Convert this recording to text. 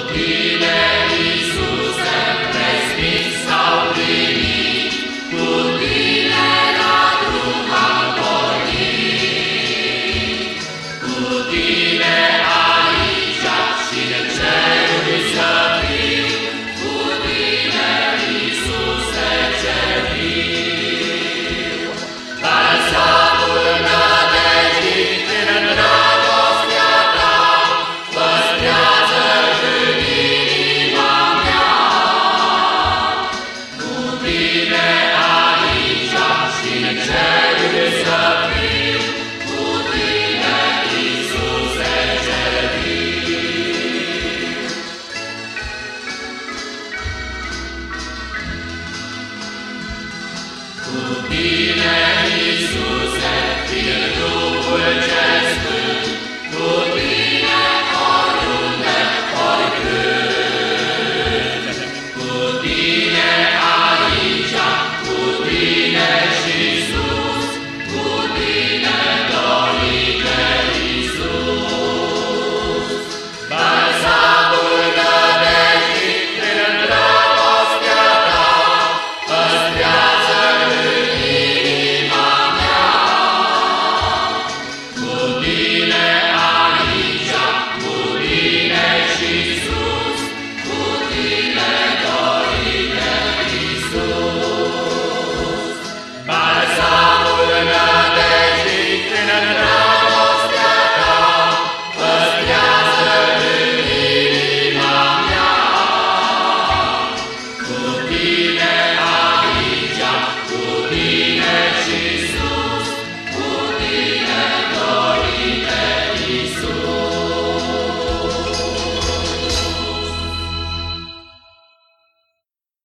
todo. Cu tine, Iisuse, fie Duhul Cel,